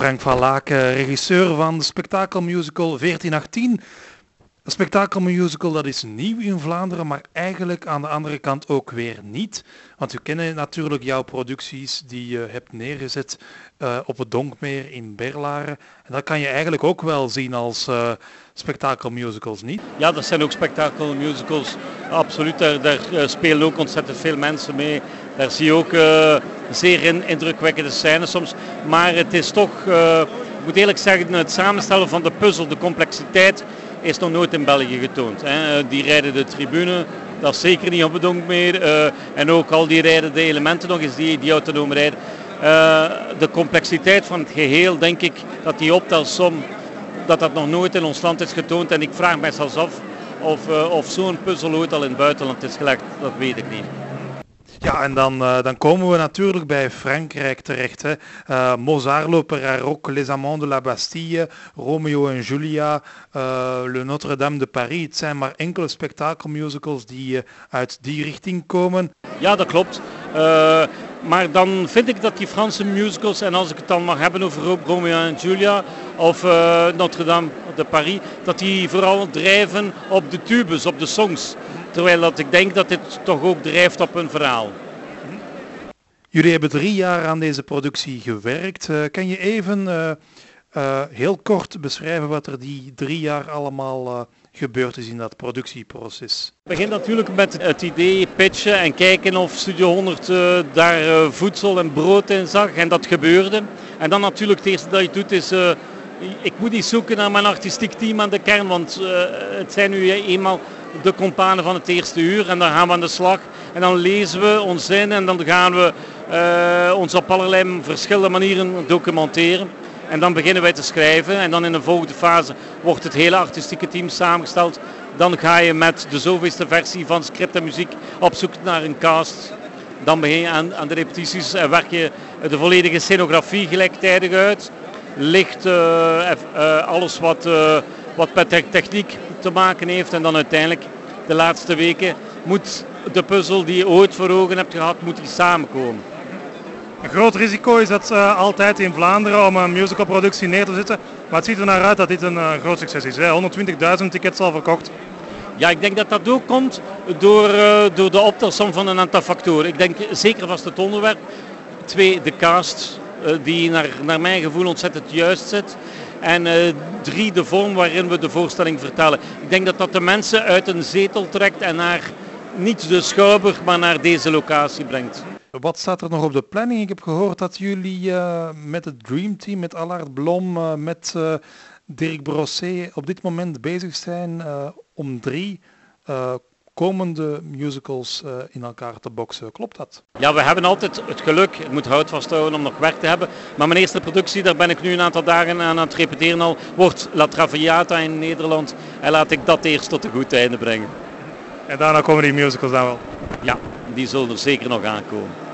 Frank van Laken, regisseur van de spektakelmusical 1418. Een spektakelmusical dat is nieuw in Vlaanderen, maar eigenlijk aan de andere kant ook weer niet. Want we kennen natuurlijk jouw producties die je hebt neergezet uh, op het Donkmeer in Berlaren. En dat kan je eigenlijk ook wel zien als uh, spektakelmusicals, niet? Ja, dat zijn ook spektakelmusicals. Absoluut, daar, daar spelen ook ontzettend veel mensen mee. Daar zie je ook zeer in, indrukwekkende scènes soms. Maar het is toch, ik moet eerlijk zeggen, het samenstellen van de puzzel, de complexiteit is nog nooit in België getoond. Hè. Die rijden de tribune, dat is zeker niet op het donk meer. Uh, en ook al die rijden de elementen nog eens die, die autonoom rijden. De complexiteit van het geheel, denk ik, dat die optelsom, dat dat nog nooit in ons land is getoond. En ik vraag mij zelfs af of, of zo'n puzzel ooit al in het buitenland is gelegd. Dat weet ik niet. Ja, en dan, uh, dan komen we natuurlijk bij Frankrijk terecht. Hè. Uh, Mozart, Les Amants de la Bastille, Romeo en Julia, uh, Le Notre-Dame de Paris. Het zijn maar enkele spektakelmusicals die uit die richting komen. Ja, dat klopt. maar dan vind ik dat die Franse musicals, en als ik het dan mag hebben over Romeo en Julia of Notre-Dame de Paris, dat die vooral drijven op de tubes, op de songs. Terwijl dat ik denk dat dit toch ook drijft op een verhaal. Jullie hebben drie jaar aan deze productie gewerkt. Uh, kan je even uh, uh, heel kort beschrijven wat er die drie jaar allemaal gebeurd is in dat productieproces? Het begint natuurlijk met het idee pitchen en kijken of Studio 100 daar voedsel en brood in zag. En dat gebeurde. En dan natuurlijk het eerste dat je doet is ik moet niet zoeken naar mijn artistiek team aan de kern, want het zijn nu eenmaal de companen van het eerste uur en dan gaan we aan de slag. En dan lezen we ons in en dan gaan we uh, ons op allerlei verschillende manieren documenteren. En dan beginnen wij te schrijven en dan in de volgende fase wordt het hele artistieke team samengesteld. Dan ga je met de zoveelste versie van script en muziek op zoek naar een cast. Dan begin je aan de repetities en werk je de volledige scenografie gelijktijdig uit. Licht uh, uh, alles wat, wat met techniek te maken heeft. En dan uiteindelijk de laatste weken moet de puzzel die je ooit voor ogen hebt gehad, moet die samenkomen. Een groot risico is dat uh, altijd in Vlaanderen om een musicalproductie neer te zetten. Maar het ziet er naar uit dat dit een uh, groot succes is. 120.000 tickets al verkocht. Ja, ik denk dat dat ook komt door, uh, door de optelsom van een aantal factoren. Ik denk zeker vast het onderwerp. Twee, de cast, die naar, naar mijn gevoel ontzettend juist zit. En uh, drie, de vorm waarin we de voorstelling vertellen. Ik denk dat dat de mensen uit een zetel trekt en naar niet de schouwburg, maar naar deze locatie brengt. Wat staat er nog op de planning? Ik heb gehoord dat jullie uh, met het Dream Team, met Allard Blom, met Dirk Brosset op dit moment bezig zijn om drie komende musicals uh, in elkaar te boksen. Klopt dat? Ja, we hebben altijd het geluk, ik moet hout vasthouden om nog werk te hebben. Maar mijn eerste productie, daar ben ik nu een aantal dagen aan het repeteren al, wordt La Traviata in Nederland. En laat ik dat eerst tot een goed einde brengen. En daarna komen die musicals dan wel? Ja, die zullen er zeker nog aankomen.